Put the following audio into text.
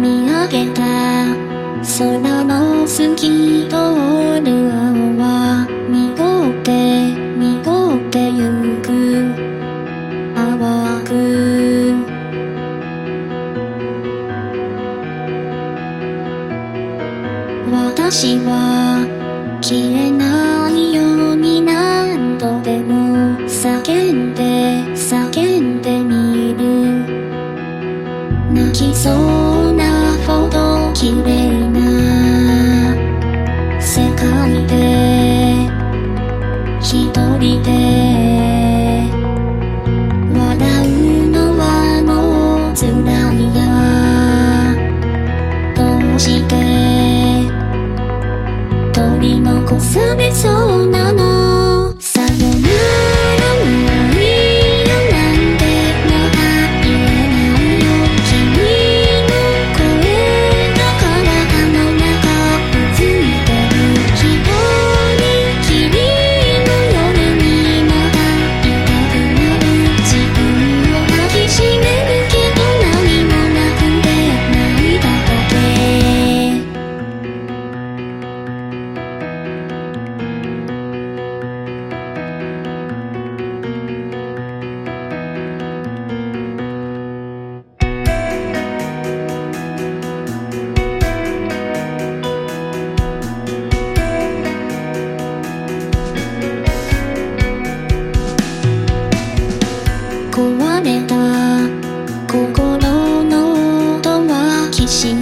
見上げた空の透き通る青は濁って濁ってゆく淡く私は消えない取り残されそうなの壊れた心の音はきし